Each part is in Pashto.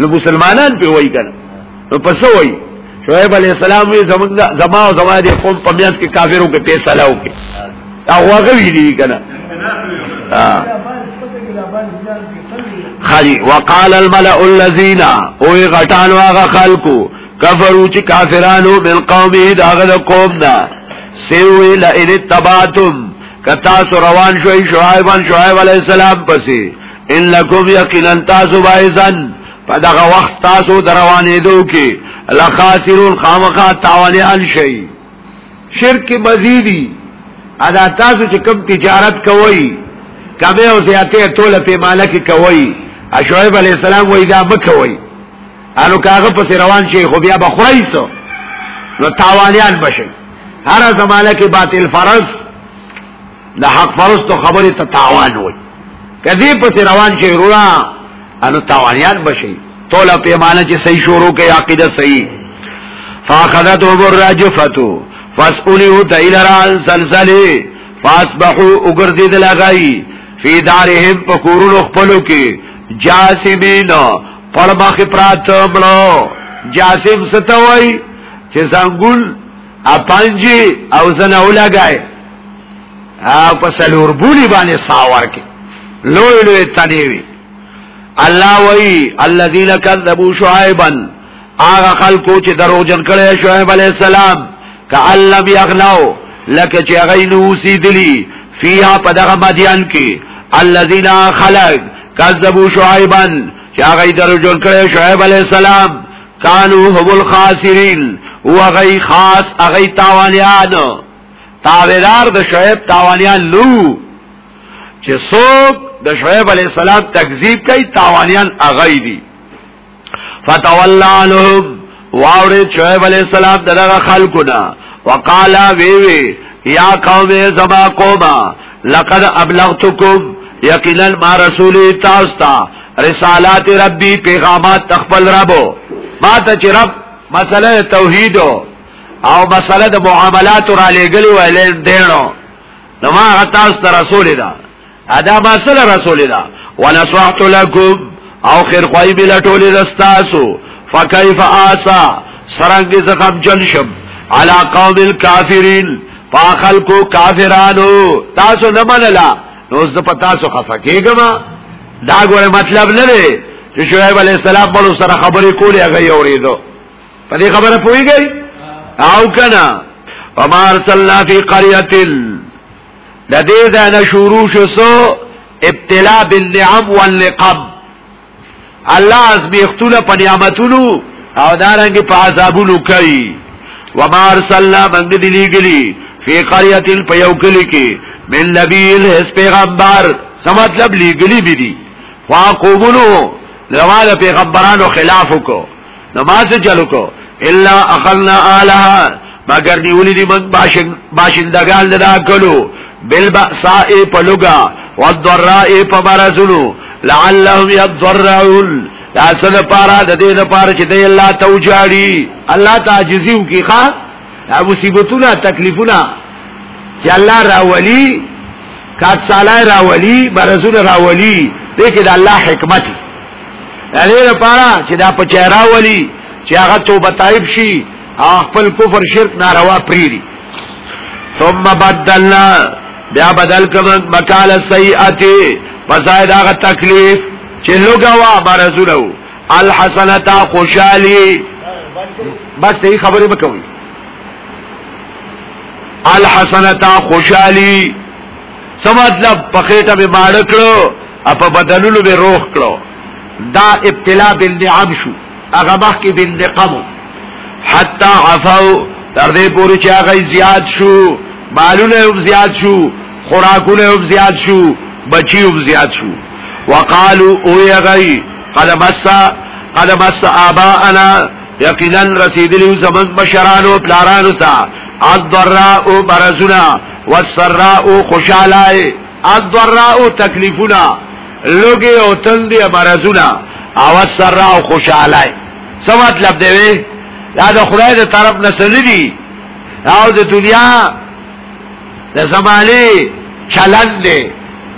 نو مسلمانان په وای کنه نو پس وای شعیب علی السلام وی زمونږ زما او زما دي قوم په میاس کې کافرو کې پیسې لاو کې او هغه ویلی کنه خالي وقال الملأ الذين او غټانو هغه خلکو کفرو چې کافرانو بل قومه داغه قوم دا سوی لئن تباتم کتا سو روان شوی شعیبان شعیب علیہ السلام پسی ان لکم یقینا تاسو بایزن په دغه وخت تاسو دروانې دو کې لخاسرون خامخا تاوانیان شي شرک مزیدی ادا تاسو چې کم تجارت کوي کمه او زیاته ټول په مالک کوي اشعیب علی السلام وای دا مکوي انو کاغه پس روان شي خو بیا بخړی سو نو تاوانیان بشي هر زمانه کې باطل فرض د حق فرض تو خبره ته تاوان وای کدی پس روان شي رونه انو تاوانیان بشي توله پیمانه چې صحیح شروع کوي عقیده صحیح فاخذته برجفته فاسئلوا تیلرا زلزله فاصبحوا وګرځید لغای فی دارهم پکورو خپلو کې جاسمین پر باخ پرات بلو جاسم ستوي چې څنګهول اپنجي او زنه ولګای ا په سلور بولی باندې ساور کې لوی لوی تنیوی الله وی الذين كذبوا شعيبا هغه خلکو چې دروغجن کړي شعیب علی السلام کعلم یغناو لکه چې هغه نو سیدلی فیها پدغه مدیان کې الذين خلق كذبوا شعيبا چې هغه دروغجن کړي شعیب علی السلام کانو هم الخاسرین و غی خاص اغی تاوانیان تاویدار د شعیب تاوانیان لو چې څوک د شعیب علی السلام تکذیب کوي تاوانیان اغی دي فتولا لهم واورد شعیب علی السلام دغه خلقنا وقالا وی وی یا قوم زما قوما لقد ابلغتكم یقینا ما رسول تاستا رسالات ربی پیغامات تخفل ربو ما ته چې رب مسله توحید او مسله د معاملات را لګلی ویل دیرو نو ما تاسو رسول ده ادا باسل رسول دا ونصحت لکم او خیر خواهی بلا طول دستاسو فکیف آسا سرنگی زخم جنشم علا قوم الكافرین پا خلقو کافرانو تاسو نمانلا نوز دا پا تاسو خفکی گما دا گوره مطلب نده چې شعیب علی السلام بل سره خبرې کولې هغه یوریدو په دې خبره پوي گئی او کنا وما ارسلنا فی قريه د دې ځنه شروع شو سو ابتلا بالنعم والنقم الله ازبیختونه په نعمتونو او دارنګ په عذابونو کوي وما ارسلنا من دلیګلی فی قريه په یو کلی کې من نبیل هس پیغمبر سم مطلب لیګلی بی دي واقومونو لواله پیغمبرانو خلاف وکړو نماز چلو کو الا اخلنا الها مگر نیولی دی من باشندگان لدا کلو بالبأساء پلوگا والضراء پمرزلو لعلهم يضرعون لاسن پارا د دې د پارا چې دی الله توجاړي الله تعجزي وکي ښا مصیبتونه تکلیفونه چې الله راولي کات سالای راولي برزونه راولي دې کې د الله حکمت دې لپاره چې دا په چهره ولي چې هغه توبه تایب شي خپل کفر شرک ناروا پریری ثم بدلنا بیا بدل کمن مکال سیئتی فزاید آغا تکلیف چه لگوا برزولو الحسنتا خوشالی بس تهی خبری بکوی الحسنتا خوشالی سمطلب پخیطا بی مارکلو اپا بدلولو بی روخ کلو دا ابتلا بالنعم شو اغا مخی بالنقمو حتی عفو تر دې پوری چې هغه زیات شو مالونه هم زیات شو خوراکونه هم زیات شو بچی هم زیات شو وقالو او یغی قد مس قد مس اباءنا یقینا رسیدلی زمن بشرانو پلارانو تا الضراء برزنا والسراء خوشالای الضراء تکلیفنا لوګي او تندې برزنا او السراء خوشالای څه مطلب دی دا د خدای د طرف نه سړي او د دنیا د زمانه چلن دی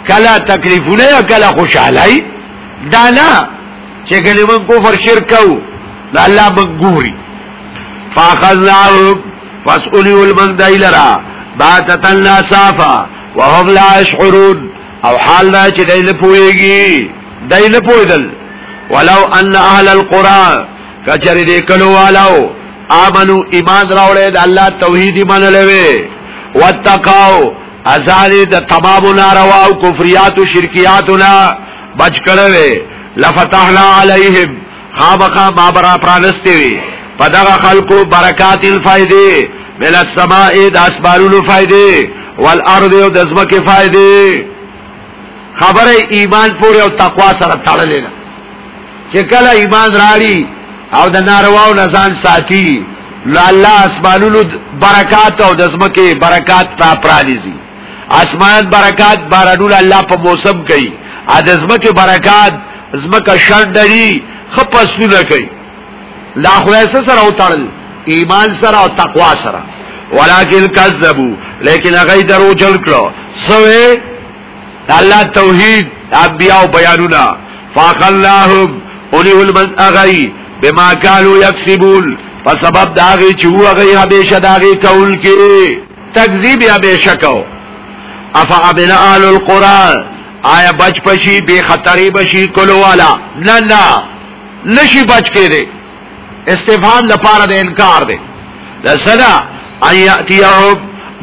کله تکلیفونه کله خوشحالي دا نه چې کلمه کفر شرک او الله بګوري فاخذناهم فاسئلوا المندای لرا باتتا ناسافا وهم لا اشعرون او حال دا چې دای نه پويږي دای نه پويدل ولو ان اهل القرى کچری دې کلو والو امنو ایمان راوړې د الله توحید ایمان لوي واتقاو ازادی د تبابو ناروا او کفریات او شرکیاتنا بچ کړوي لفتحنا علیہم خابقا ما برا پرانستوی پدغه خلقو برکات الفائده بل السماء د اسبارونو فائده والارض او د زمکه فائده خبره ایمان پورې او تقوا سره تړلې ده چې کله ایمان راړي او د نارواو نه ځان ساتي نو الله اسمانونو برکات او د زمکه برکات را پرانیزي اسمان برکات بارانول الله په موسم کوي ا د زمکه برکات زمکه شندري خپسونه کوي لا خلاصه سره اوتړل ایمان سره او تقوا سره ولکن کذبوا لیکن هغه درو جل کړو سوې الله توحید انبیاء بیانونه فاخلناهم اولي المن اغي بما كانوا يكسبون په سبب داغي چې هغه همیشه داغي کول کې تکذیب همیشه کو افا ابن آل القرآن آیا بچ پشی بی خطری بشی کلو والا نه نه نشی بچ کې دی استفهام لپاره د انکار دی لسنا ان یاتیهم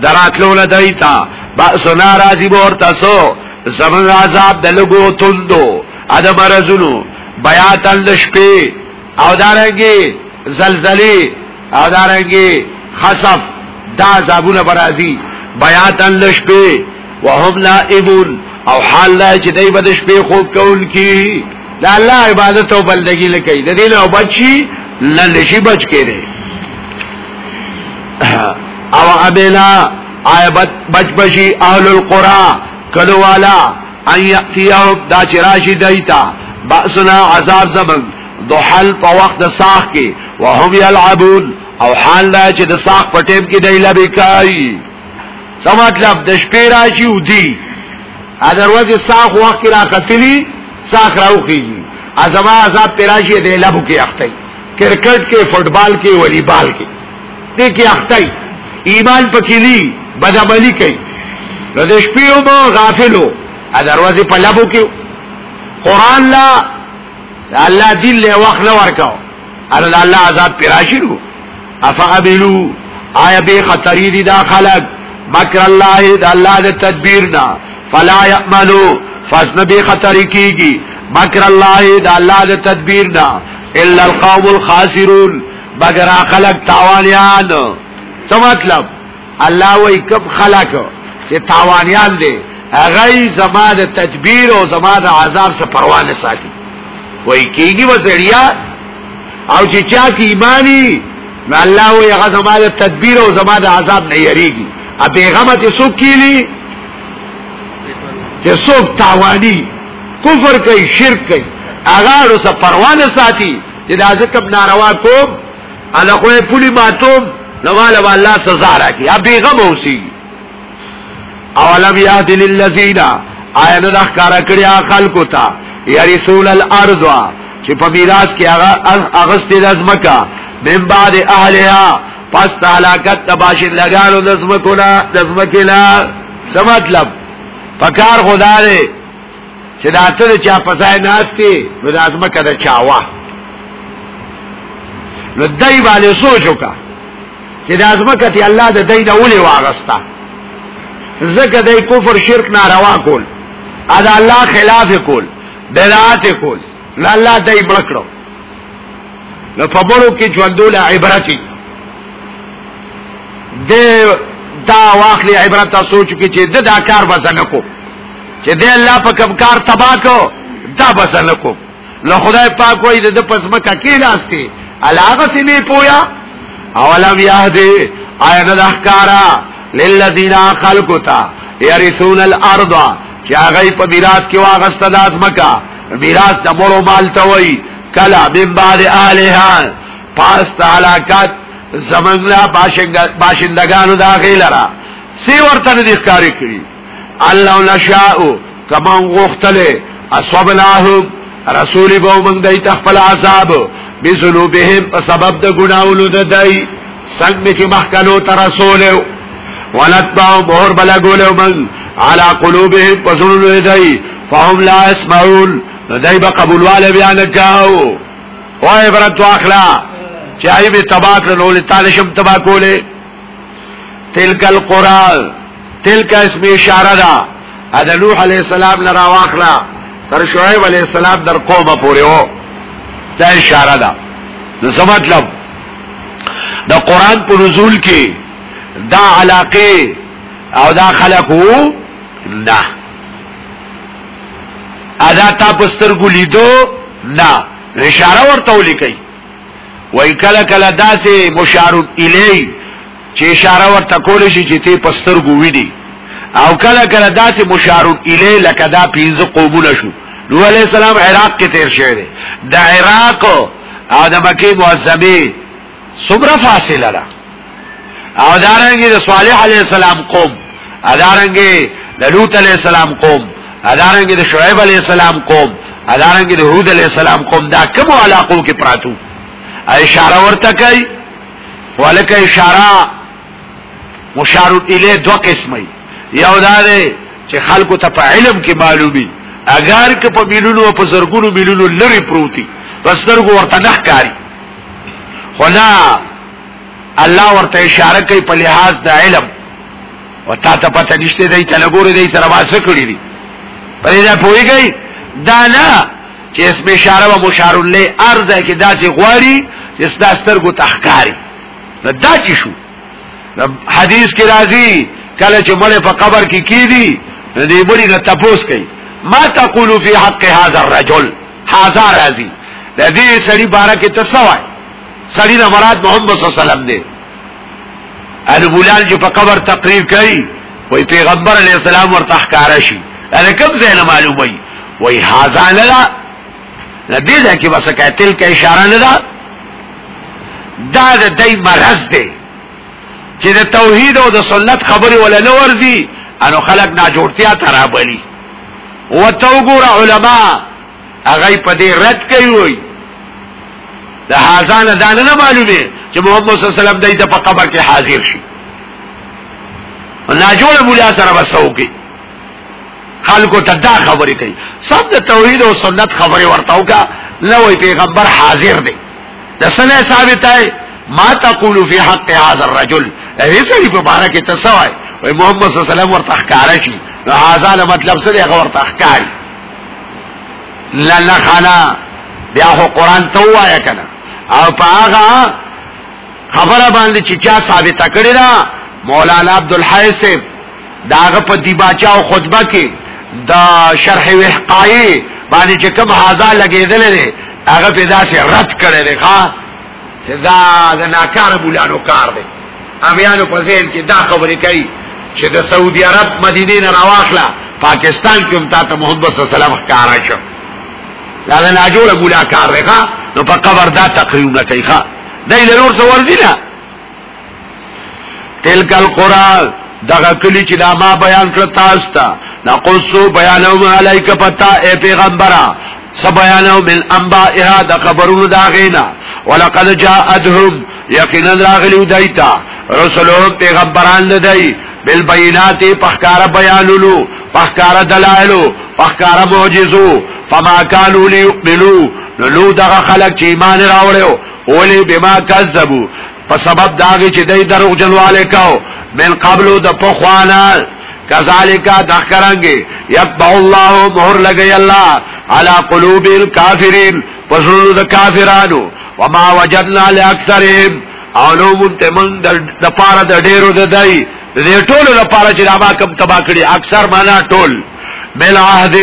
دراتلو لدیتا بأسنا رازی بورتسو زمن عذاب دلگو تندو ادم رزنو بیاتن لشپی او دارنگی زلزلی او دارنگی خصف دا عذابون برازی بیاتن لشپی وهم نائمون او حال لا چې دای بد شپې خوب کول کی دا الله عبادت او بلدګی لکې د دې نو بچي لنشي بچ کړي او ابلا عیبت بچ بچي اهل القرى کلو والا ان یاتیو دا چراشی دایتا باسنا عذاب زمن دو حل په وخت د ساخ کې وهم يلعبون او حال دا چې د ساخ په ټیم کې دی لبي کوي څه مطلب د شپې راشي او دی اگر ورځ ساخ وخت را قتلی ساخ راوخیږي ازما عذاب پیراشي دی لبو کې اخته کرکټ کې فوتبال کې والیبال کې دې کې اخته ایمان پکې دی بدعملی کوي د شپې او غافلو اگر ورځ په لبو کې قران لا دا الله دین له وخت نه ورکاو ان الله عذاب پیراشلو افعبلوا آیا به خطرې دي دا خلق مکر الله د الله د تدبیر نه فلا یعملوا فسن به خطرې کیږي مکر الله د الله د تدبیر نه الا القوم الخاسرون بگر خلق تاوانیان څه مطلب الله وای کب خلق چې تاوانیان دي هغه زما د تدبیر او زما د عذاب څخه پروا نه ساتي وای کیږي وسړیا او چې چا کی ایمانی نو الله وی هغه زماده تدبیر او زماده عذاب نه یریږي ا پیغمبر ته سو کیلی چې څوک تاوانی کفر کوي شرک کوي هغه رو سه پروانه ساتي چې دا ځکه ناروا کوم الکه پولی ماتوم نواله والله سزا راکي ا پیغمبر اوسي اولم یاد للذین آیا نه ښکارا کړیا خلقو ته یرسون الارض چې په میراث کې هغه اغستې لازمکا من بعد اهلها پس تهلاکت تباشر لگانو دزمکونا دزمکینا سمطلب فکار خدا دے چه داتر چا پسای ناستی نو دازمکا دا چاوا نو دی بالی سوچو کا چه دازمکا تی اللہ دا دی نولی واغستا زکا دی کفر شرک ناروا کول ادا الله خلاف کول بدعات کول نو الله دای بلکړو نو په بړو کې ژوندول عبرتي د دا واخلي عبرت تاسو چې د دا کار بزنه کو چې د الله په کوم کار تبا کو دا بزنه کو نو خدای پاک وایي د پسمکه کې لاسته علاغه سي نه پویا اولم يهدي اينه ذکرا للذين خلقوا يرثون الارض چې هغه په میراث کې واغسته د ازمکا میراث د مور او مال ته وای کلا من بعد الها پاس تعلقات زمنګلا باشندگانو داخله را سی ورته د ښکاری کړی الله نشاء کما غختله اصحابهم رسول به موږ دای تخپل عذاب بذنوبهم په سبب د ګناولو د دای څنګه چې محکلو تر رسول ولتبعوا بهر بلغولو موږ علا قلوبهم پسنون دی فهم لا اسمعون دی با قبولوال بیانکاو او عبرت واخلا چی عیب تباک لنولی تانشم تباکولی تلک القرآن تلک اسم اشاره دا ادا نوح علیہ السلام لرا واخلا تر شعیب علیہ السلام در قوم پوری ہو دا اشاره دا نسو مطلب دا قرآن پر نزول کی دا علاقه او دا خلقو نه ادا تا پسترګو لیدو نه اشاره ورته ولیکي وای کله کله داسې مشار الی چې اشاره ورته کول شي چې ته پسترګو ویدي او کله کله داسې مشار الی لکه دا پینځه قومونه شو نو علی السلام عراق کې تیر شوی دی د عراق او د مکی معظمه صبره فاصله را او دارنګي د صالح علی السلام قوم ادارنګي د لوط علی السلام قوم ادارنګ د شعیب علی السلام قوم ادارنګ د هود علی السلام قوم دا کوم علاقو کې پراتو اشاره ورته کوي ولکه اشاره مشار الیه دو قسمه یو دا ده چې خلکو ته په علم کې معلومي اگر که په بیلونو او په زرګونو بیلونو لری پروتي وسترګو ورته نه ښکاری خو نه الله ورته اشاره کوي په لحاظ د علم و تا ته پته نشته دی ته لګوري دی سره واسه کړی دی په دې ځای پويږي دا نه چې اسم اشاره و مشار له ارزه کې داسې غواړي چې ستاستر کو تحکاری دا چې شو حدیث کې راځي کله چې مړ په قبر کې کی دي دې بری نه تپوس کوي ما تقول فی حق هذا الرجل هذا راضی د دې سړي بارکه ته سوای سړي نه مراد محمد صلی الله علیه وسلم دی ابو بلال چې په قبر تقریر کوي وای پیغمبر علی السلام ورته ښکارا شي دا کوم ځای نه معلومي وای هاذا للا دې ځکه چې بس کتل کې اشاره نه ده دا د دای مرز دی چې د توحید او د سنت خبره ولا نه ورزي انو خلق نا جوړتیا ترابلی وتو ګور علما هغه په دې رد کوي دا حازان دانه نه معلومه چې محمد صلی الله علیه وسلم دای ته په قبر کې حاضر شي نه جوړه مولا سره وسو کې خلکو ته دا خبرې کوي سب د توحید او سنت خبرې ورتاو کا نه وي پیغمبر حاضر دی د سنه ثابت ما تقول فی حق هذا الرجل ایسری په بارے کې تسوای او محمد صلی الله علیه وسلم ورته ښکارا شي حازان مطلب څه دی هغه ورته ښکاری لا لا خانا بیا هو قران ته وایا کنه او په هغه خبره باندې چې چا ثابته کړی دا مولانا عبدالحی صاحب داغه په دیباچا او خطبه کې دا شرح وحقای باندې چې کوم حاضر لګیدل دي هغه په داسې رد کړی دی ښا چې دا د ناکار بولانو کار دی امیانو په ځین کې دا خبرې کوي چې د سعودي عرب مدینه نه راوخلا پاکستان کې هم تا ته محمد صلی الله علیه وسلم ښکارا شو دا نه جوړه ګولا کار دی ښا نو په قبر دا تقریبا کوي ښا دای له نور څه ورځي نه تلک القران دغه کلی چې دا ما بیان کړ تاسو ته نقصو بیانو علیک پتا اے پیغمبره سبیانو من انبائها دا قبرون دا غینا ولقد جاءتهم یقینا راغلیو دیتا رسولهم پیغمبران دی بالبینات پخکار بیانولو پخکار دلائلو پخکار معجزو فما کانو لیؤمنو نو لو دغه خلک چې ایمان راوړیو اولی بما کذبو په سبب داغه چې دای دروغ جنواله کاو من قبلو د پخوانا کذالک دخرانگی یتبع الله مهر لګی الله علی قلوب الکافرین پسلو د کافرانو وما وجدنا لاکثرهم علوم تمن د پاره د ډیرو د دای د ټولو لپاره چې دا ما کم تبا کړی اکثر معنا ټول بل عهد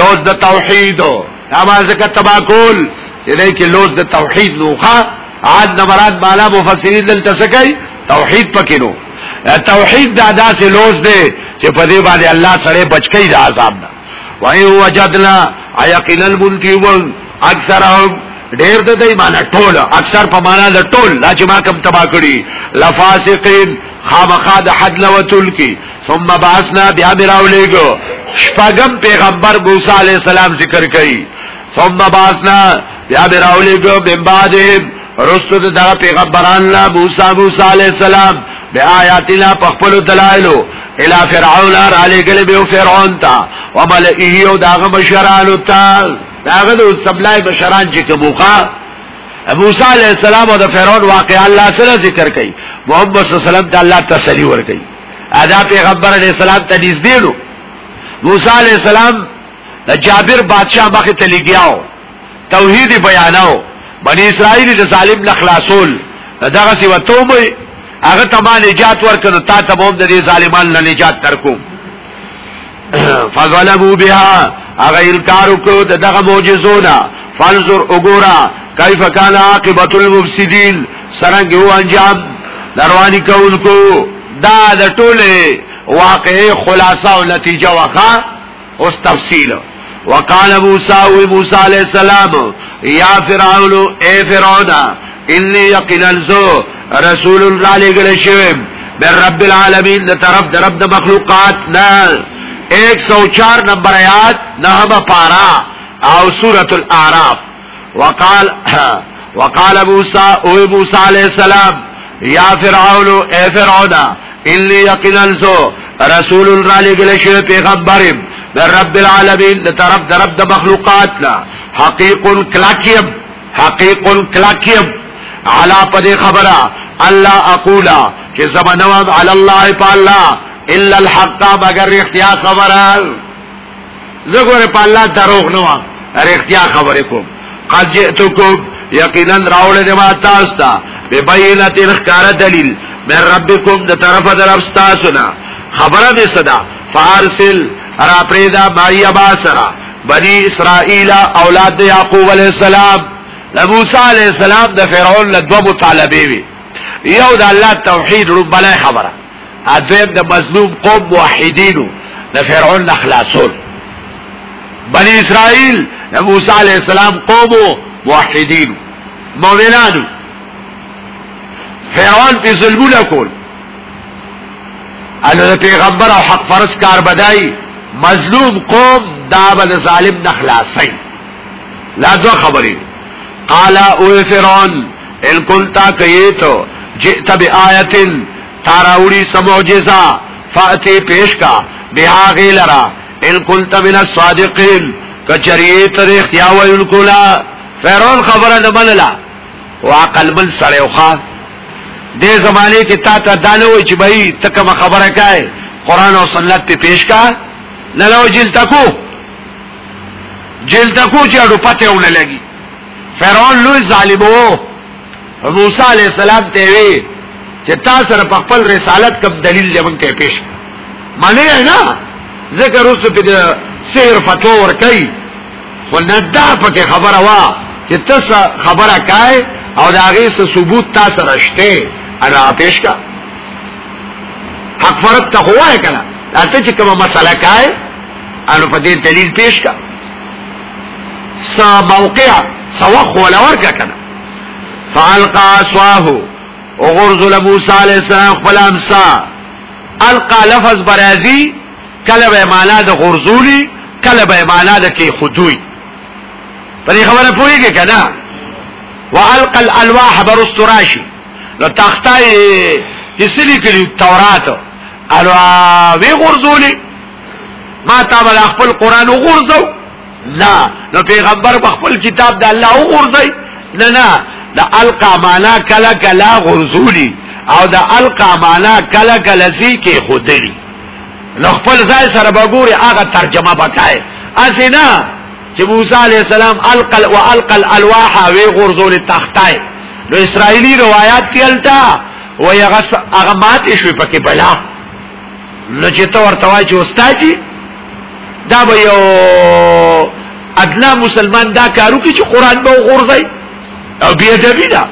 لوز د توحیدو دا ما زکه تباکول چې دای کې لوز د توحید لوخه عاد نمرات بالا مفسرین دلته سکی توحید پکینو توحید دا داسې لوز دی چې په دې باندې الله سره بچکی دا عذاب نه وای وجدنا یقینا المنتیون اکثرهم ډیر د دې معنی ټول اکثر په معنا د ټول لا چې ما کوم تبا کړی لفاسقین خامخا د حد لوتل کی ثم بعثنا بیا براولېګو شپغم پیغمبر موسی علی السلام ذکر کړي ثم باسنا بیا براولی کو من بعدهم رستو دا پیغمبران لا موسیٰ موسیٰ علیہ السلام بی آیاتینا پخپلو دلائلو الى فرعون را علی قلبیو فرعون تا وملئیو داغ مشرانو تا داغ دو سبلائی مشران چکا موقع موسیٰ علیہ السلام و دا فرعون واقع اللہ صلح ذکر کئی محمد صلی اللہ علیہ وسلم تا اللہ تسلیور کئی ادا پیغمبر علیہ السلام تا نیز دینو موسیٰ علیہ السلام د جابر بادشاہ مخه تلګیاو توحید بیاناو بنی اسرائیل د ظالم نخلاصول دغه سی وتوبه هغه تما نجات ورکنو تا ته هم د دې ظالمانو نجات ترکو فظلموا بها هغه انکار وکړو دغه معجزونه فانظر وګورا کیف کان عاقبت المفسدين سرنګ هو انجام دروانی کونکو دا د ټوله واقعي خلاصه او نتیجه واخا اوس تفصیل وقال موسی موسی علیہ السلام یا فرعون اے فرعون انی یقینا زو رسول الله علیہ شویم من رب العالمین ده در رب ده مخلوقات نا ایک سو چار نمبر آیات نهم پارا او سورة الاعراف وقال وقال موسى اوی موسیٰ علیہ السلام یا فرعون اے فرعون انی یقینا زو رسول الله علیہ شویم پیغمبرم در رب العالمین لطرف در رب در مخلوقات لا حقیق کلاکیم حقیق کلاکیم علا پد خبرا الله اقولا چه زمانوام علاللہ الله اللہ الا الحق مگر اختیا خبرا زگور پا اللہ دروغ نوام وام ار اختیا خبره کوم قد جئتکم یقینا راول دې ما تاسو ته ببینت الخار دلیل من ربکم در طرف در رب خبرا دی صدا فارسل را پریدا باری اباسرا بنی اسرائیل اولاد یعقوب علیہ السلام لموسی علیہ السلام د فرعون له دوه طالبې وی یو د الله توحید رب لا خبره اځم د مظلوم قوم موحدینو د فرعون اخلاصول بنی اسرائیل د موسی علیہ السلام قوم موحدینو مؤمنانو فرعون په ظلمونه کول انو پیغمبر او حق فرض کار بدای مظلوم قوم دا بل ظالم نخلاصی لا دو خبری قالا اوی فرعون ان کنتا کئیتو جئت بی آیتن تاراوڑی سموجزا فاتی پیش کا بها غیلرا ان کنتا من الصادقین کچریت ریخ یاوی انکولا فرعون خبره نمنلا وعقل من سڑیوخا دے زمانے کی تا تا دانوی چی بھئی تکم خبره کئے قرآن و سنت پی پیش کا للو جلتکو جلتکو چې اډو پته ونه لګي فرعون لوی ظالمو موسی علی السلام ته وی چې تاسو سره په خپل رسالت کوم دلیل لمن ته پیش معنی نه ذکر اوس په سیر فتو ور کوي ولندا پکې خبره وا چې تاسو خبره کای او دا غي ثبوت تاسو راشته انا پیش کا حق فرت تقوا کړه اته چې کومه مسله کای انو په دې دلیل پیش کا س موقع سوخ ولا ورګه کنه فالقى صاحو وغرز موسی علیہ السلام خپل امسا القى لفظ برازی کله به معنا د غرزولی کله به معنا د کی خدوی پرې خبره پوریږي کنه والقى الالواح برستراشی نو تختای کیسلی کلی توراتو الوا وی غرزولی ما تا بل خپل قران غرزو لا نو پیغمبر خپل کتاب د الله غرزي نه نه د القا معنا کلا کلا غرزولی او د القا معنا کلا کلا سی کې خودلی نو خپل ځای سره بګوري هغه ترجمه وکای اسینا چې موسی علی السلام القل والقل الواح وی غرزول تختای نو اسرایلی روایت تلتا و یغس اغمات شوی پکې بلا نو چې تو ورته وای چې استاد دا به یو ادلا مسلمان دا کارو کې چې قران به غورځي او بیا دې دا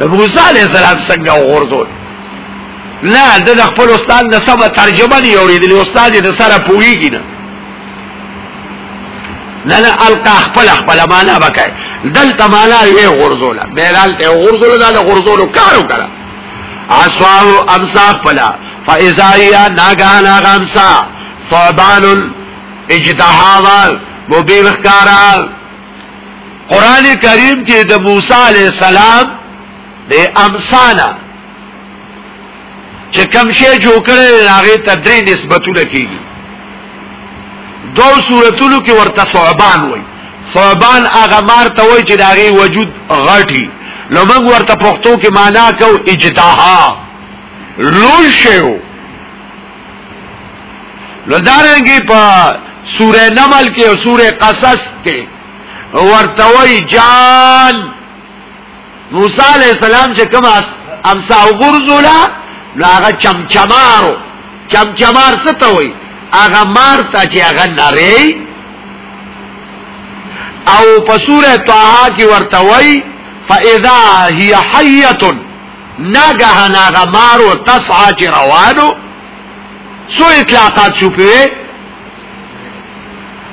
د موسی عليه السلام څنګه غورځول نه د خپل استاد نه سبا ترجمه نه اوریدلی استاد دې سره پوېږي نه نه نه القا خپل خپل معنا وکړي دلته معنا یې غورځول بهرال ته غورځول دا غورځول کارو کړه اسواه امسا خپل فإزائیا ناگانا غمسا صعبان اجتحاوا مبیل اخکارا قرآن کریم کې د موسی علیہ السلام د امثالا چې کم شی جوړ کړي هغه تدری نسبتونه کیږي دو صورتونو کې ورته صعبان وای صعبان هغه مار ته وای چې د هغه وجود غټي لو موږ ورته پښتو کې معنا کو اجتهاد لوی شو لدارنګي په سوره نمل کې او سوره قصص کې ورتوي جان موسی عليه السلام چې کوم امسا وغورځولا نو هغه چمچمارو چمچمار څه ته وایي هغه مارتا چې هغه نری او په سوره طه کې ورتوي فاذا هي حيه ناگه ناغمارو تسعا چی روانو سو اطلاقات شپوه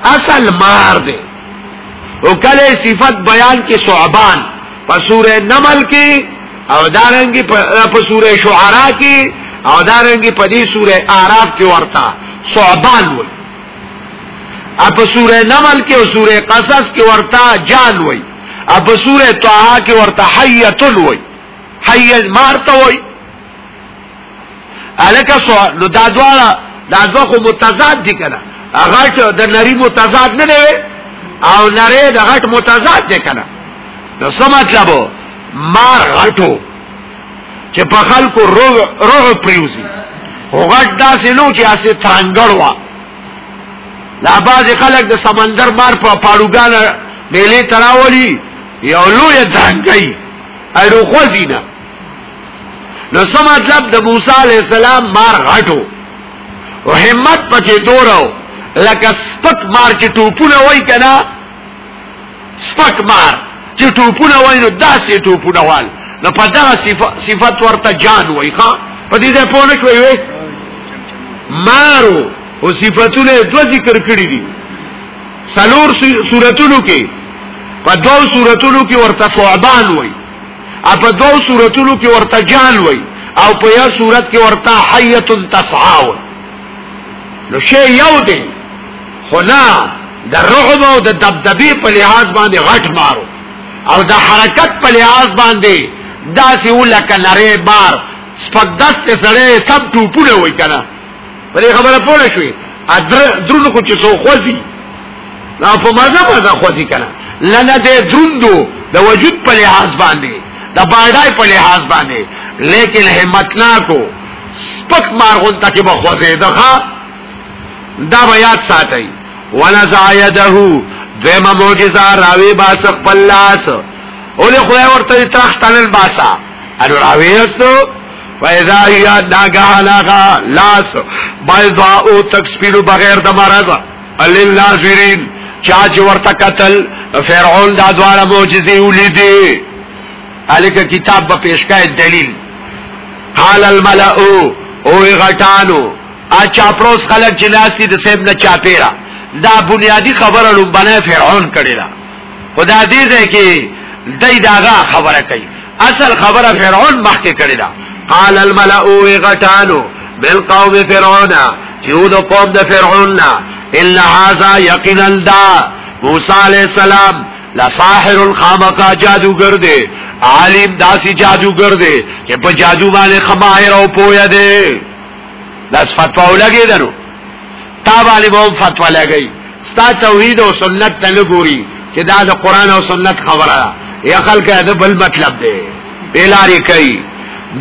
اصل مار دے او کل صفت بیان کی صعبان پا سور نمل کی او دارنگی پا سور شعراء کی او دارنگی پا دی سور آراف کی ورطا صعبان وی اپا سور نمل کی و سور قصص کی ورطا جان وی اپا سور طعا کی ورطا حیتن وی حیز مارتا وی الکه سو نو دا دواړه دا دوا خو متضاد دي کنه هغه د نری متضاد نه دی او نری د غټ متضاد دی کنه نو څه مطلب مار غټو چې په خلکو روغ روغ پریوزي او غټ داسې نو چې اسه ترنګړ وا لا باز خلک د سمندر مار په پا پاړوګانه نیلې تراولي یو لوی ځانګړي اډو خوځینا نو سم مطلب د موسی علی السلام مار غټو او همت پکې دورو لکه سپک مار چې ټوپونه وای کنا سپک مار چې ټوپونه وای نو داسې ټوپونه وال نو په دغه صفات ورته جان وای ښا په دې ځای په نشوي وای مارو او صفاتونه دو ذکر کړی دي سلور صورتونو کې په دوو صورتونو کې ورته ثعبان وای اپا دو صورتونو کی ورطا جان وی او په یو صورت کې ورتا حیت تسعاو نو شی یو دی خنا د رغب او د دبدبی په لحاظ باندې غټ مارو او د حرکت په لحاظ باندې داسې ولک نری بار سپک دست سره سب ټوپونه وای کنه پرې خبره پوره شوې ادر درونو کو چې سو خوځي لا په مزه مزه خوځي کنه لنه د دروندو د وجود په لحاظ باندې د باړای په لحاظ باندې لیکن همت نا کو سپک مارغون ته کې بخوځي دغه دا بیات ساتي ونزع يده دیمه معجزه راوي باس خپل لاس اولی خدای ورته ترخ تلل باسا انو راوي استو فاذا هي ناغا ناغا لاس بيضاء او تکسپیلو بغیر د مرض للذین چا چې ورته قتل فرعون دا دواړه معجزې ولیدي الکه کتاب به پیش کای دلیل قال الملأ او غټانو اچا پروس خلک جناسی د سیب نه چاپیرا دا بنیادی خبره لوبنه فرعون کړی دا خدا دې دې کې دای داغه خبره کوي اصل خبره فرعون مخکې کړی دا قال الملأ او غټانو بالقوم فرعون یود قوم د فرعون الا هذا یقینا دا موسی علیہ السلام لصاحر الخامقا جادوگر دی عالم داسی جادوگر دی چې په جادو باندې خبایر او پویا دی داس فتوا ولګی درو تا باندې به فتوا لګی ستا توحید او سنت ته لګوري چې دا د قران او سنت خبره یا خلک دا بل مطلب دی بیلاری کوي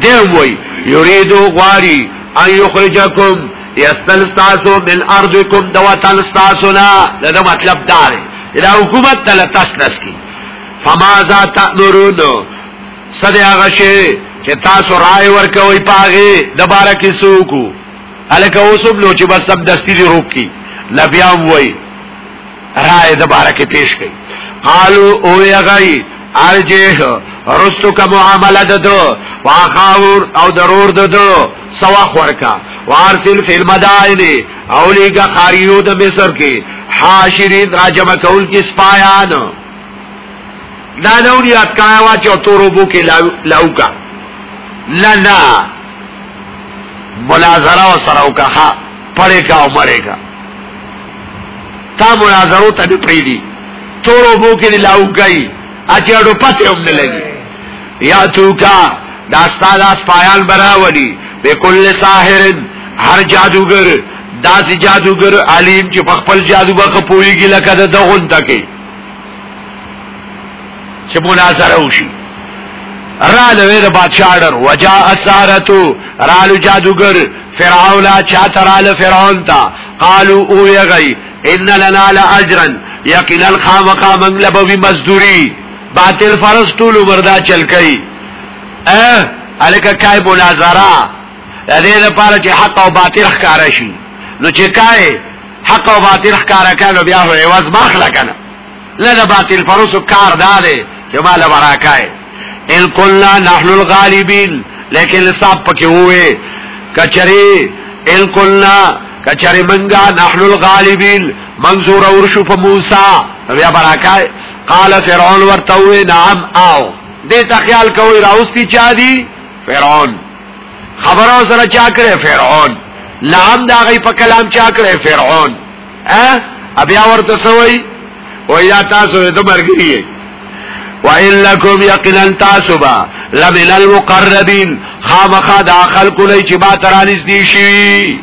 دی وای یریدو غاری ان یخرجکم یستلستاسو من ارضکم دوتن استاسونا دا مطلب دار دا حکومت تل تسنس کی فما ذا تأمرون صدی آغا شی چه تاسو رائے ورکوی پاغی دبارا کسو کو حلکه اوسم نو چې بس سب دستی دی روک کی لبیام وی رائے دبارا کی پیش گئی قالو اوی اغای ارجیح رستو کا معامله ددو واخاور او ضرور ددو سواخ ورکا وارسل فی المدائن اولیگا خاریو د مصر کی حاشرین راجم کول کی سپایانو دا لون یاد کایا وا چې تورو بو کې لاوکا لا لا مناظره سره وکا پړې کا عمره کا تا مناظره ته دی پریدي تورو بو کې لاوکای اچړو پته هم نه لګي یا توکا داستا داس پایان براولی بکل ساحر هر جادوگر داس جادوگر علیم چې خپل جادو به پوریږي لکه د دغون تکي چې مناظره وشي رالو د بادشاہ ډر وجا اسارتو رالو جادوګر فرعون چا ترال فرعون تا قالو او یغی ان لنا لاجرا یقینا الخامقا من لبوی مزدوری باطل فرض طول بردا چل کئ ا الک کای مناظره د دې لپاره چې حق او باطل ښکارا شي نو چې کای حق او باطل ښکارا کانو بیا هو ایواز مخلا کنه لدا باطل فرض کار داده جمال برکای ان کنا نحن الغالبین لیکن صاحب پکې وې کچری ان کنا کچری منگا نحن الغالبین منظور ورشو په موسی بیا برکای قال فرعون ورتوي نعم او دې ته خیال کوي راوستي چا دي فرعون خبرو سره چا کړې فرعون لام دا غي په کلام چا کړې فرعون ا بیا ورته سوي وای تاسو د مرګ وَإِلَّكُمْ يَقِنًا تَاسُبَا لَمِنَ الْمُقَرَّبِينَ خامخا دا خلق لئی چې با ترانیز دی شي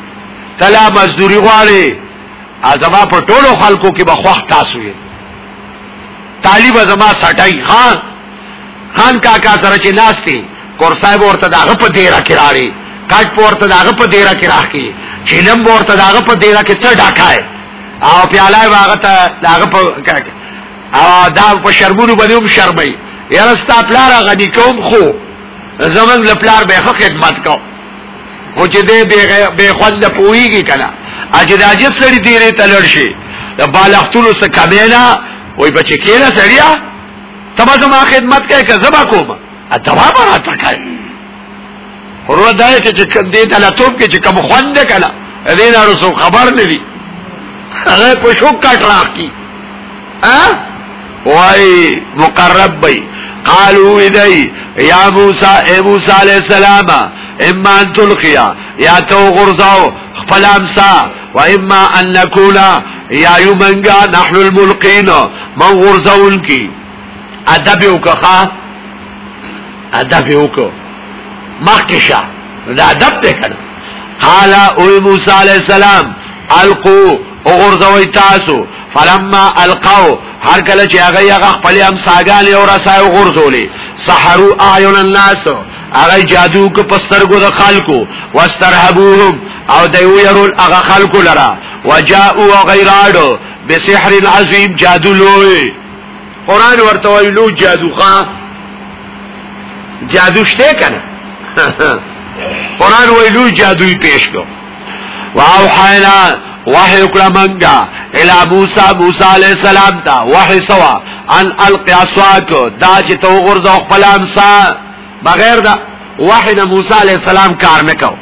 تلا مزدوری غواړي ازما په ټولو خلقو کې به خوښ تاسو یې طالب ازما سټای خان خان کاکا سره چې ناشتي کور صاحب ورته داغه په دیره کې راړي کاټ پورته داغه په دیره کې راکې چینم ورته داغه په دیره کې څه ډاکای او پیاله واغه ته داغه په او دا په شرمونو باندې هم شرمای یاره ستا پلار غنی کوم خو زمنګ لپلار به خدمت کو خو چې دې به خوند پويږي کله اجدا جس لري دې ته لړ شي د بالغتونو څخه کبینا وای بچی کېلا سړیا تبا زما خدمت کوي که زبا کوم ا جواب راته کوي ورو دای چې کندې ته لا توپ کې چې کوم خوند کله دې نه رسو خبر نه دي هغه په شوک کټ راکی ا وای مقرب بی قالو ایدی یا موسی اے إيه موسی علیہ السلام اما ان تلقیا یا تو غرزاو خپل امسا و اما ان نکولا یا یمنگا نحن الملقین من غرزاون کی ادب وکخا ادب وکو مخکشا دا ادب دیکن قالا قال او موسی علیہ السلام القو غرزوی ایتاسو فلما القو هر کله چې هغه هغه خپل هم ساګان او رسای غرزولې سحرو اعین الناس هغه جادو کو پسترګو د خلکو واسترهبوهم او دیو يرول هغه خلکو لرا وجاءوا غیراډو بسحر العظیم جادو لوی قران ورته ویلو جادو خان جادو شته کنه قران ویلو جادوی پیش کو واو حیلان وحی اکڑا منگا الہ موسیٰ موسیٰ علیہ السلام تا وحی سوا ان القیاسواک دا چی تو غرز اخپل امسا بغیر دا وحی نا موسیٰ علیہ السلام کار نکو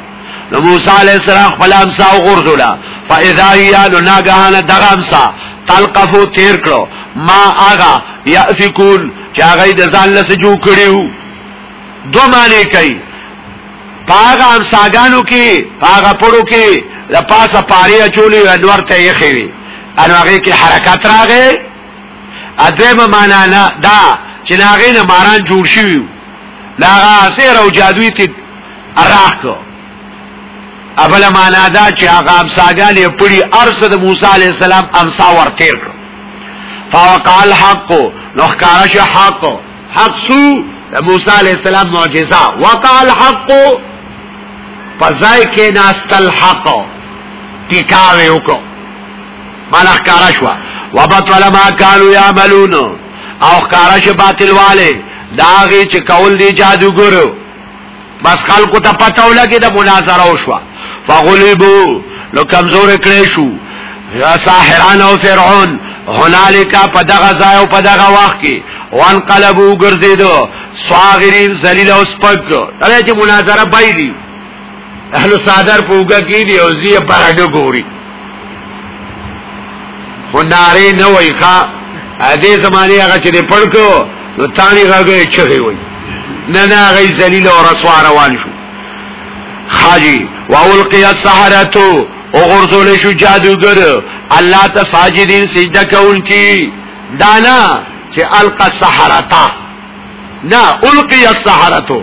نا موسیٰ علیہ السلام اخپل امسا و غرزو لا فا اذایانو ناگہانا دغا امسا تلقفو تیر کرو ما آغا یأفکون چاگئی دزان لسجو کریو دو معنی کئی پاغه امساګانو کې پاغه پړو کې د پاسه پاریا چولی انور ته یې خوي انوغه کې حرکت راغې ادم معنا نه دا چې ناغې نه باران جوړ شي لاغه سیر او جادوی تی راخ کو ابل معنا دا چې هغه امساګان یې پړي ارسه د موسی عليه السلام امسا ورتیر کړ فوقال حق نو ښکارا شو حق حق سو موسی عليه السلام معجزه وقال حق پزای کې ناستل حق ټیکاوي وکړو مالح کارا شو وبطل ما كانوا يعملون او کارا شو باطل والے داغي چې کول دي جادوګر بس خلکو ته پته ولګي د مناظره وشو فغلبوا لو کمزور کړي شو یا ساحران او فرعون هنالک پدغه ځای او پدغه وخت کې وان قلبو ګرځیدو صاغرین ذلیل او سپک دا چې مناظره بایلی اهل صادر پوګه کې دی او زیه پرګه ګوري فناره نه وای ښا دې زمانه هغه چې پړکو نو تانی هغه چغي وای نه نه هغه ذلیل او رسوا روان شو حاجی واولقی السحرتو او غرزول شو جادوگر الله ته ساجدین سجده کوونکی دانا چې القى السحرتا نه القي السحرتو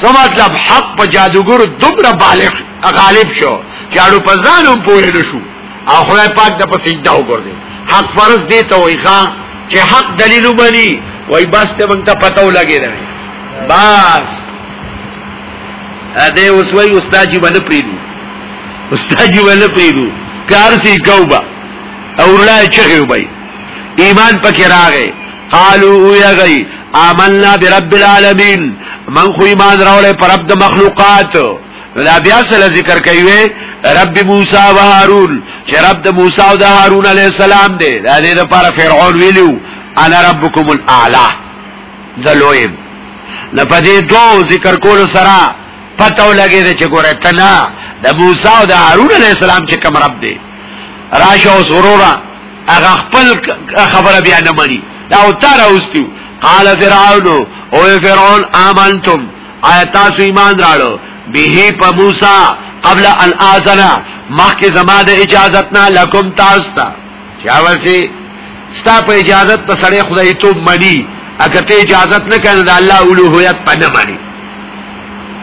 سو مطلب حق په جادوګر دومره بالغ غالب شو چې اړو په ځانوم پوهې نشو او خدای پاک د په سجده وګرځي حق فرض دی ته وای ښا چې حق دلیل وبني وای بس ته مونږ ته پته ولګی دی بس ا دې اوس وای استاد جی باندې پریدو استاد جی باندې پریدو کار سی کوبا او لا چغه وبای ایمان پکې راغې قالو یا غي آمنا برب العالمین من خو ایمان راوړې پر عبد مخلوقات دا بیا سره ذکر کوي رب موسی و هارون چې رب د موسی او د هارون علی السلام دی دا دې لپاره فرعون ویلو انا ربکم الاعلى ذلویم لپدې دوه ذکر کول سره پتو لګې چې ګوره تنا د موسی او د هارون علی السلام چې کوم رب دی راشه او سرورا هغه خپل خبره بیا نه مړي دا او تر اوستیو قال فرعون او فرعون آمنتم آیتا سو ایمان راړو به په موسی قبل ان اذن مخک زما د اجازتنا لکم تاسو ته چاوسی ستا په اجازت ته سړی خدای ته مړی اګه ته اجازت نه کړل د الله اولوهیت پنه مړی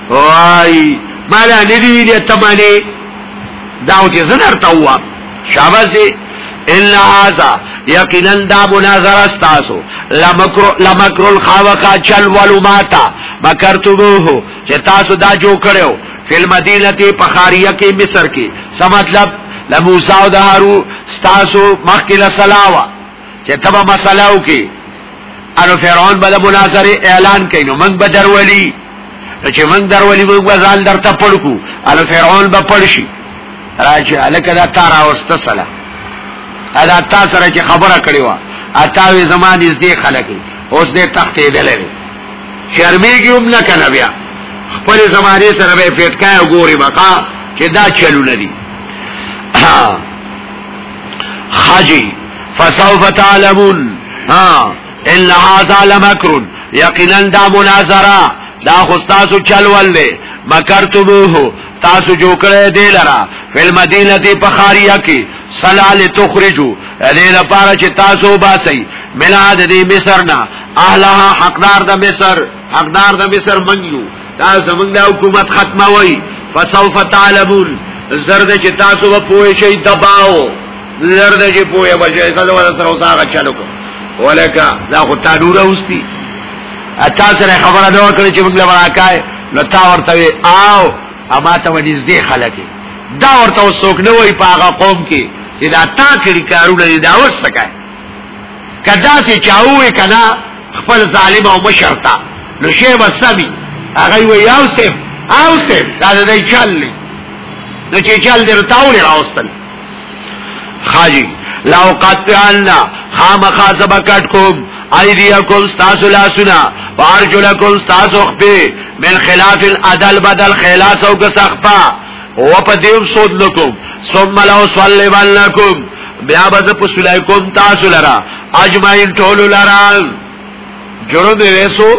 وای مالا ندی دې ته مړی داو چې زنر تا ووا شابه ان هذا یقینا دا مناظره استاسو لمکر لمکر الخواقا چل ولماتا مکرتبوه چې تاسو دا جو کړو فل مدینه په خاریه کې مصر کې سم مطلب لموسی او دهارو استاسو مخکې لسلاوا چې تبا مسلاو کې انو فرعون بل مناظره اعلان کینو من بدر ولی چې من در ولی موږ ځان درته پړکو انو فرعون به پړشي راځي الکه دا تارا واستسلا ادا تا سره چې خبره کړی و اتاوی زمان دې خلک اوس دې تختې دلې شرمېږي هم نه کنه بیا خپل زمانه سره به پټکای ګوري بقا چې دا چلو ندي حاجی فسوف تعلمون ها ان هذا لمکر یقینا دا مناظره دا خستاسو چلول دی مکرتموه تاسو جو کړه دې لرا فل مدینه تی پخاریا کی سلال تخرجو دې لپاره چې تاسو باسي بلاد دې مصرنا اهلها حقدار د مصر حقدار د مصر منجو دا زمنګ د حکومت ختمه وای فسوف تعلمون زرد چې تاسو په پوهې شي دباو زرد چې پوهې بچي کله ور سره وساغه چلو کو ولکه دا خو تا ډوره وستي اته سره خبره دا کړې چې موږ لورا کای نو تا ورته او اما ته نږدې خلک دا ورته څوک نه وای په هغه قوم کې چې دا تا کړی کارونه دا وسکه کدا چې چاوې کنا خپل ظالم او مشرتا نو شی وسمي هغه وی او سیم او سیم دا دې چللی نو چې چل دې تاولې راوستل خاجي لو قطعنا خامخا زبکټ کوم ایدیکم تاسو لاسونه وارجلکم تاسو خپل من خلاف العدل بدل خلاص او گسخپا و پا دیو سود لکم سم لو سولبن لکم بیا بز پسولائی کم تاسو لرا اجمعین ٹولو لرا جرم ویسو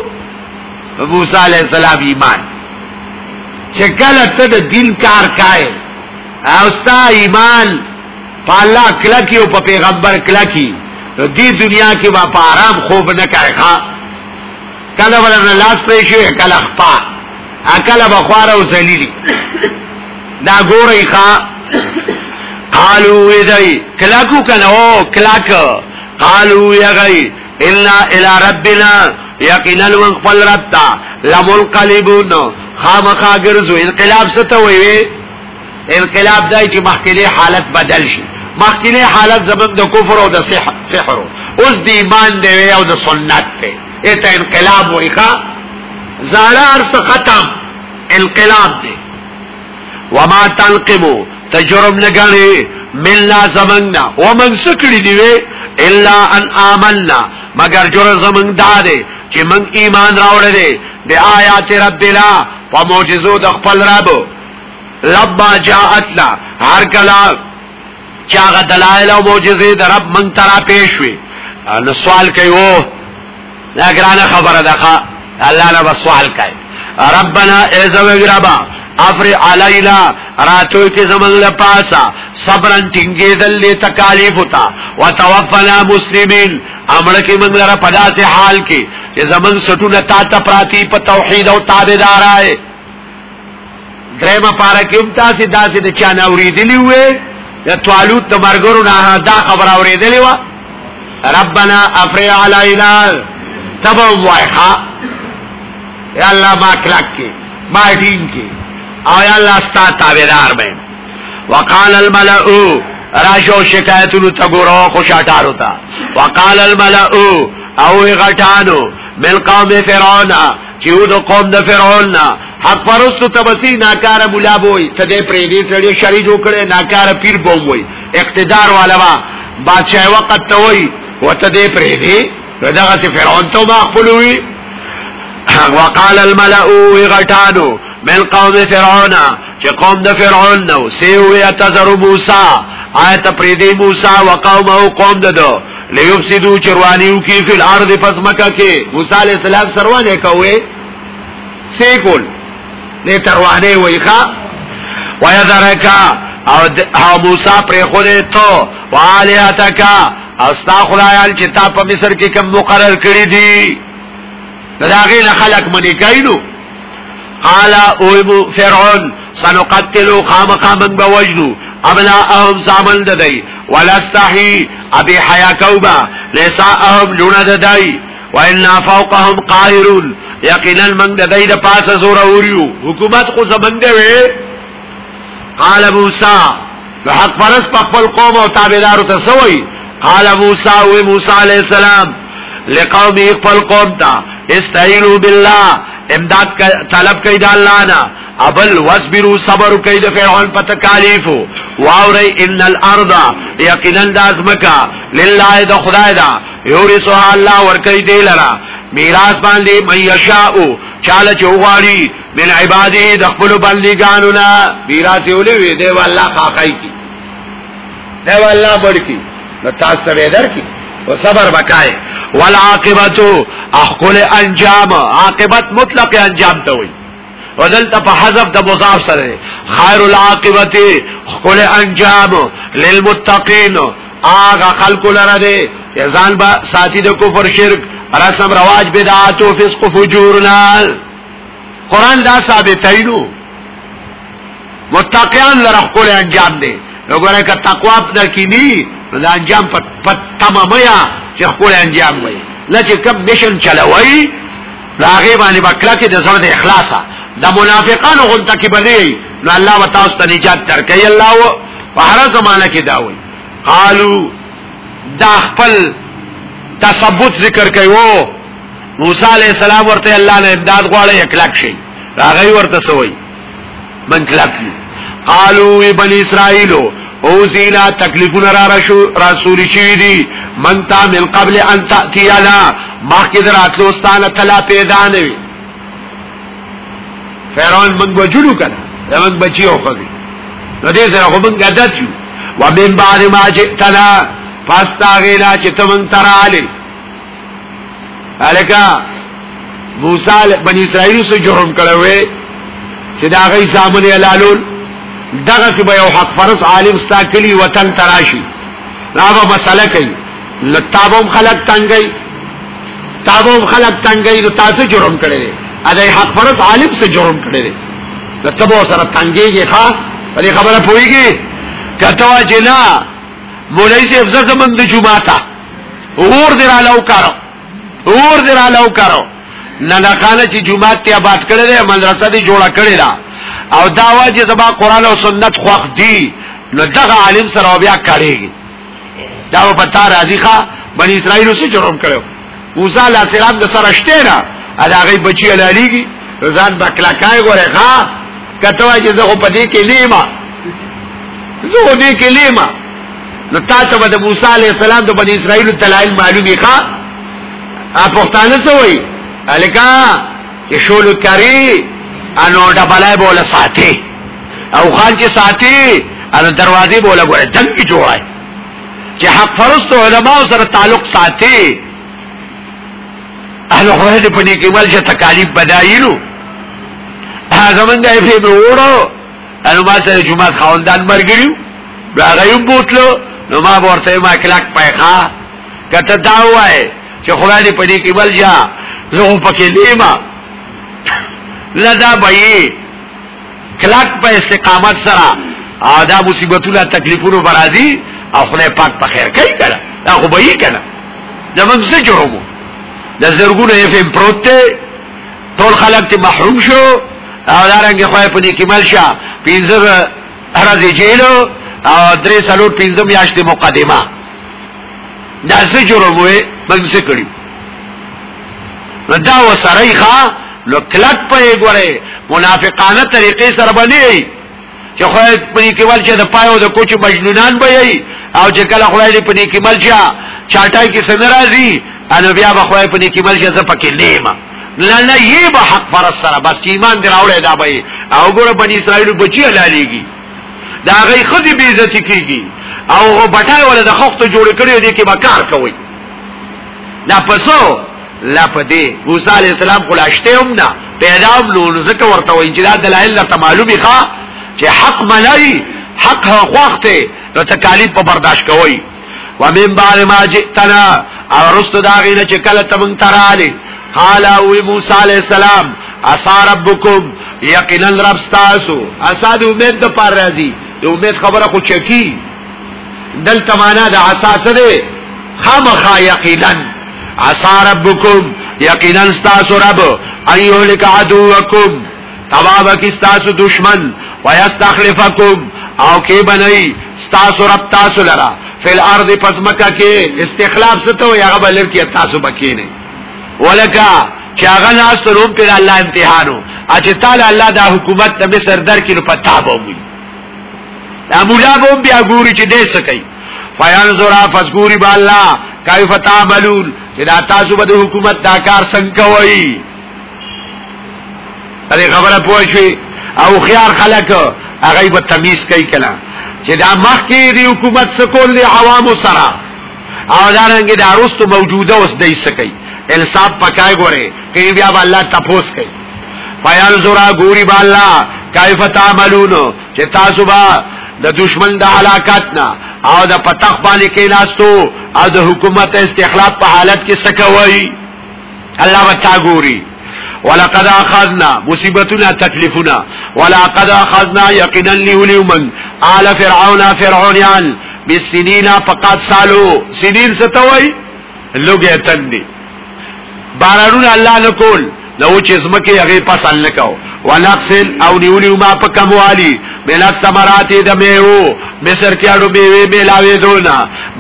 موسیٰ علیہ السلام ایمان چکل اتد دین کار کائے اوستا ایمان پا اللہ کلکی و پا پیغمبر کلکی دی دنیا کې با پا آرام خوب نکائے خواہ کله ولر لاس پرې شو کله خپا اکل بخوار او زنیلی دا ګورې ښا قالو ایدای کلاکو کنه او کلاک قالو یغی ان الى ربنا یقینا من خپل رب تا لمنقلبون خامخا ګرځو انقلاب ستو وی انقلاب دای چې مخکلي حالت بدل شي مخکلي حالت زمون د کفر او د سحر اوس د ایمان دی او د سنت دی ایتا انقلاب ہوئی خواہ زالار سے ختم انقلاب دے وما تنقبو تجرم نگنے من لا زمنگنا ومن سکڑی دیوے الا ان آمننا مگر جرم زمنگ دا دے چی منگ ایمان راوڑ دے دے آیات رب دلا فموجزو دخپل رب لبا جاعتنا ہر کلا چاغ دلائل و موجزی در رب منگ ترا پیشوی نسوال کئی اوہ دا ګرانه خبره ده الله نه سوال کوي ربنا اعزو غربا افر علینا راتوی کی زمان لپاسا صبرن تنگی دل دی تکالیف ہوتا و توفنا مسلمین امرکی منگ لرا پدا سے حال کی چه زمان سٹو نتا تا پراتی پا توحید و تابدار آئے درم پارکیم تاسی داسی دا چان اوریدلی ہوئے دا توالوت دا مرگرو ناها دا خبر اوریدلی و ربنا افر علینا صبر وای ها یا الله ما کلک کې ما ټینګ کې او یا الله ستا تابعدار مې وقال الملأ راجو شکایتونو ته ګورو خوشاټار وتا وقال الملأ او غټانو بل قوم فرعون چې و د قوم د فرعون حق پرستو تبسی ناکار مولا بوي ته دې پرې دې سړي شری جوړه ناکار پیر بوم وي اقتدار والا با بادشاہ وقت ته وي وته دې پرې دې دغه سي فرعون توبه خپلوي وقال الملأ غټانو من قوم فرعون چې قوم د فرعون نو سيو يتذر موسى آیت پریدی موسى وقومه قوم ددو ليفسدوا چروانيو کې فل ارض پس مکه کې موسی عليه السلام سروانه کوي سیکول نه تروانه ویخه ويذرك او موسی پر خوده تو والهتکا استا خدایال چې تا په مصر کې کم مقرر کړی دي داغه نه خلق منی کینو قال او فرعون سنقتل خامقا من بوجنو ابناءهم زامن ددی ولستحی ابي حیا کوبا نساءهم لون ددی وان فوقهم قاهرون یقینا من ددی د پاسه زور اوریو حکومت خو زمنګ وی قال موسی حق فرس په خپل قوم او تابعدارو ته سوئی قال موسیٰ و موسیٰ علیہ السلام لقومی اقفل قوم تا استعینو باللہ امداد طلب کئی دا اللہ نا ابل وصبرو صبرو کئی دا فرعون پا تکالیفو واوری ان الارض یقینا دا ازمکا للہ دا خدای دا یورسوها اللہ ورکی دی لرا میراث باندې من یشاء چاله چوغاری من عباده د خپل بندګانو نه میراث ولې وی دی والله خاقای کی دی والله بڑکی نو تاسو ته در کی او صبر وکای والعاقبت احقل انجام عاقبت مطلق انجام ته وي ودلته په حذف د مضاف سره خير العاقبت احقل انجام للمتقين اغه خلق لره دي ځان با ساتي د کفر شرک رسم رواج بدعات او فسق فجور لال قران دا ثابتایلو متقیان لره خپل انجام دي وګوره که تقوا په کې ني دا انجام په تمامیا چې خپل انجام وي لکه کوم مشن چلوي راغي باندې بکلا کې د زړه د اخلاصا د منافقانو غونټه کې بنئ نو الله وتعالى ته نجات درکې الله په هر زمانه کې داوي قالو دا خپل تثبت ذکر کوي وو موسی علیہ السلام ورته الله نه امداد غواړي اکلاک شي راغي ورته سوې من کلاک قالو بني اسرائيلو او زینا تکلیفون را رسولی شوی دی من تا من قبل ان تأتیانا مخی در اطلوستان تلا پیدا نوی فیران منگ وجلو کنا منگ بچی او خوزی نو دیز را خو منگ عدد یو و من بعد ما جئتنا فاستاغینا چه تمن ترالی الکا موسیٰ بنی اسرائیل سو جرم کروی چه دا غی زامن الالول دغه کې به یو حق فرض عالم ستا کلی وطن تراشي راو مسله کوي لتابم خلق تنګي تابم خلق تنګي نو تاسو جرم کړی دی اده حق فرض عالم سے جرم کړی دی لتبو سره تنګيږي ښا ولې خبره پويږي کتوا جنا مولای سے افزر زمن د جمعه تا اور در علاو کارو اور در علاو کارو نه نه خانه چې جمعه ته آباد کړی دی مدرسه دی جوړه کړی دی او داوا چې زما قران او سنت خوښ دي نو دغه عالم سره بیا کړيږي دا په تا راځي ښا بني اسرائیل اوسې جرم کړو موسی علیه السلام د سره شته نه ادا غي بچی لالیږي ځان بکلا کای ګوره ښا کته چې زه په دې کې نیما زه دې کې نیما نو تا ته د موسی علیه السلام د بنی اسرائیل دلایل معلومي ښا ا پښتانه څه وایي الکا چې شول کری انو ډبلای بوله ساتي او خان چې ساتي انو دروازې بوله ګوره جنگ کې جوړای چې حق فرست علماء سره تعلق ساتي اهل خوهد په دې کې ول چې تکالیف بدایلو هغه مونږه یې په وړو انو ما سره جمعه خوندان مرګریو راغې بوتلو نو ما ورته ما کلاک پېخا کته دا وای چې خدای دې په دې کې بل جا زه په کې نیمه لدا بئی کلک په استقامت سره ادا مصیبتونه تکلیفونه برازي او خدای پاک په خیر کوي کنه دا خو بئی کنه دا موږ څه جوړو د زرګونو اف ام پروت ټول خلک ته محروم شو او دا رنګ خو په دې کې ملشه پینځه راځي جیلو او درې سلوټ پینځه میاشتې مقدمه دا څه جوړو موږ څه کړیو دا وسره ښه لو کلک پې ګوره منافقانه طریقې سره باندې چې خدای پني کې ول چې د پایو د کوچ مجنونان به یي او چې کله خدای دې پني کې ملچا چاټای کې سن راځي انو بیا به خدای پني کې ملچا ز پکې نیمه نه نه یې به حق پر سره بس ایمان دی راوړې دا به او ګوره بني اسرائیل بچي لالیږي دا غي خدي بې عزت کیږي او بټای ولا د خوخت جوړ کړی دی کې به کار کوي دا پسو لا پدې موسی عليه السلام خلاشته هم نه پیدا هم نو زکه ورته وایي چې دا دلایل درته معلومي ښا چې حق ملای حق هوخته نو تکالیف په برداشت کوي و من بعد ما جئتنا او رست داغینه چې کله تم تراله قال او موسی عليه السلام اسا ربکم یقینا رب تاسو اسا د امید د پر راځي د امید خبره خو چکی دل تمانا د اساس ده خامخا یقینا عصا ربکم یقینا استاسو رب ایو لک عدوکم تباب کی استاسو دشمن و یستخلفکم او کی بنئی استاسو رب تاسو لرا فی الارض پس مکہ کے استخلاف ستو یا غب لر کی تاسو بکینے ولکا چاغه ناس ته روم پر الله امتحانو اچ تعالی الله دا حکومت ته مصر در کینو پتا بوي دا مولا بوم بیا ګوري چې دې سکي فینظر افسګوري با الله کیف تعملون چې دا تاسو به د حکومت دا کار څنګه کوي دې خبره پوه شي او خيار خلک هغه به تمیز کوي کله چې دا مخکې د حکومت سکول له عوامو سره او دا رنګ د اروستو موجوده اوس دای سکی انصاف پکای ګوره کوي بیا الله تپوس کوي فینظر غوری بالله کیف تعملون چې تاسو به د دشمن د علاقات نه او د پتخ باندې کې ناستو او د حکومت استخلاف په حالت کې سکوي الله وتا ګوري ولقد اخذنا مصيبتنا تکلیفنا ولقد اخذنا یقینا لهم آل فرعون فرعونان بالسنين فقط سالو سنين ستوي لوګه تندي بارانونه الله نکول نو چې زمکه هغه پسل نکاو ولقسن او نیولی ما په کموالی بلا ثمراتی د میو مصر کې اړو بیوی بلاوی دونه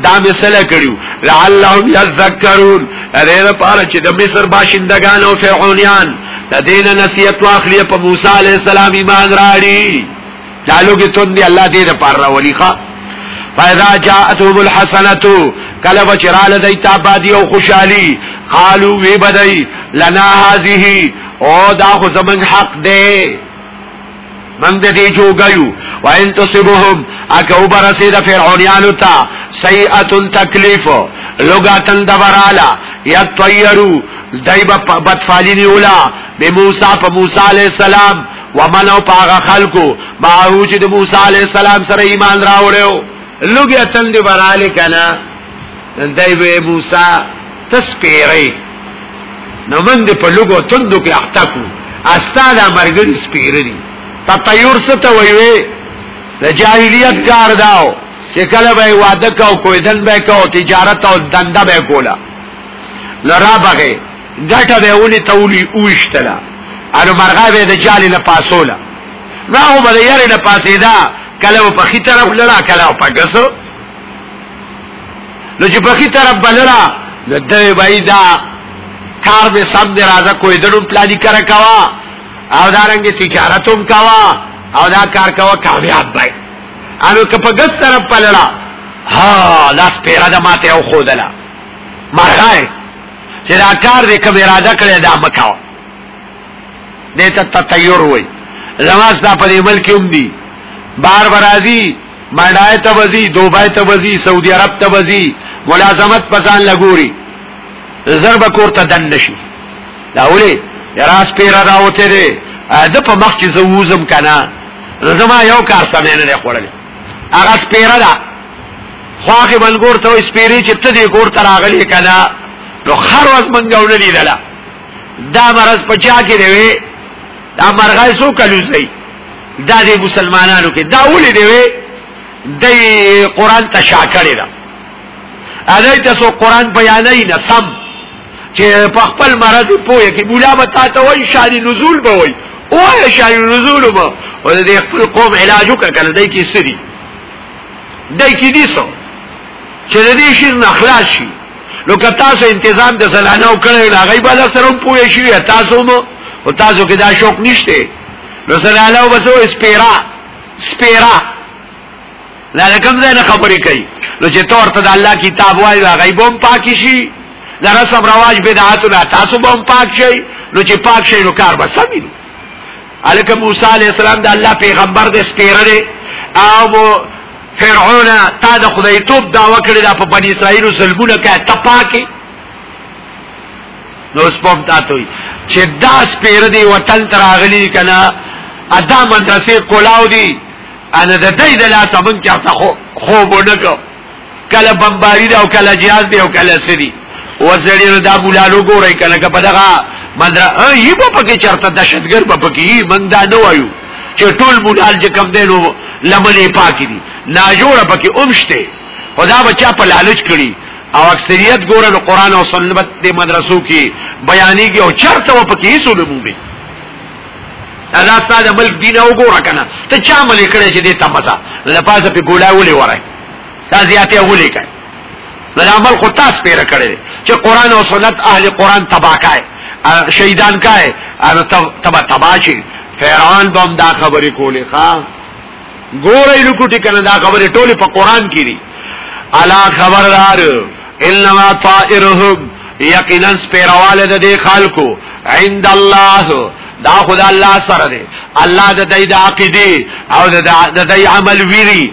دا مثله کړیو لعلهم یذکرون اره پاره چې د مصر باشندگان او فرعونیان د دین نصیحت واخلی په موسی علی السلام ایمان راړي لالو کې تون دی الله دې پر راولي ښا فاذا جاءتهم الحسنه کله بچرال دیت آبادی او خوشحالی قالو وی بدای لنا هذه او دا خو زمن حق دی من د دې جوګیو وان تصبهم اکو برسید فرعونانو تا سیئه تکلیف لغتن دبرالا یطیرو دایبا بدفالینی اولا بی موسیٰ پا موسیٰ علیہ السلام ومنو پا آغا خلقو معاہو چی دی موسیٰ علیہ السلام سر ایمان راو رہو لوگی اتن دی برالی کنا دایبا موسیٰ تسپیرئی نو من دی په لګو توندو کې اختکو استاد مرګری سپیری تطیور ست ویوي د جاهلیت کار داو چې کله به واده کو کویدن به کو تجارت او دنده به کولا لرا بغه ګټه به ونی تولی اوشتلا انو مرغه به د جالی نه پاسولا راو به یې نه پاسیدا کله په خې طرف لړا کله په ګسو نو چې په خې طرف بلړا د دوی بایدا کار به سب دی راځه کوې دړو پلاني کرا کوا او دارنګ تجارتوم کوا او دا کار کوا کامیاب بای انو کپګس طرف پلړه ها لاس پیرا د ماته او خودلا مرغای چې دا کار دې کوم اراده کړی دا مکاو دې ته تطیر وای زماس دا په ملک هم دي بار برازي مړای ته وزي دوبای ته وزي سعودي عرب ته وزي ملازمت پسان لګوري ضرب کور ته دن نشي دا ولي راس پیرا راوته دي د په مخ چې زووزم کنه زما یو کار سمې نه خوړل هغه سپیرا دا خواخه بلګور ته سپیری چې ته دې ګور ته راغلی کنه نو هر ورځ مونږ ول لیدله دا مرز پچا کې دی دا مرغای سو کلو سي دا دې مسلمانانو کې دا ولې دی د قران ته شاکړې دا اده تاسو قران بیانای نه سم چې په خپل مرض پوهه کې مولا وتا ته وای شاری نزول به وای او شاری نزول به او دې خپل قوم علاج وکړل دای کی سری دای کی دي سو چې دې شي نخلاص شي لو که تاسو تنظیم د زلانه وکړل هغه به له سره پوهه شي تاسو نو او تاسو کې دا شوق نشته نو زلانه وبسو اسپیرا سپیرا لکه کوم ځای خبرې کوي نو چې تور ته د الله کتاب وایي غیبوم پاکی شي دا رسم رواج بدعاتنا تاسو به پاک شئ نو چې پاک شئ نو کار به سمي الکه موسی علی السلام د الله پیغمبر د سپیره دی او فرعون تا د خدای توپ دا وکړی دا په بنی اسرائیل سلبونه کا ته پاکي نو سپم تاسو چې دا سپیره دی وطن تر اغلی کنا ادا مدرسې کولاو دی انا د دې د لاسه بن چا خوب ونکو کله بمباری دا او کله جهاز دی او کله سری وزړی دا بولالو ګورای کنه که په دغه مدرا ای په پکې چرته دشتګر په پکې من دا نه وایو چې ټول بولال چې کم دینو لملې پاکې دي نا جوړه پکې اومشته خدا بچا په لالچ کړي او اکثریت ګوره نو قران او سنت دې مدرسو کې بیانې کې او چرته و پکې هیڅ علوم به الله تعالی ملک دین او ګوره کنه ته چا ملي کړي چې دې تمزه لپاسه په ګولاولې وره تا زیاته ولې کړي لامل خو تاسو پیره کړي چې قران او سنت اهل قران تبا کای شهیدان کای ان تبا تبا شي فرعون بم دا خبرې کولې ښا ګورې لکوټی کنه دا خبرې ټولې په قران کې دي الا خبردار انما طائرهم یقینا سپیرواله د دې خلکو عند الله دا خدا الله سره دی الله د دې د عقیده او د دې عمل ویری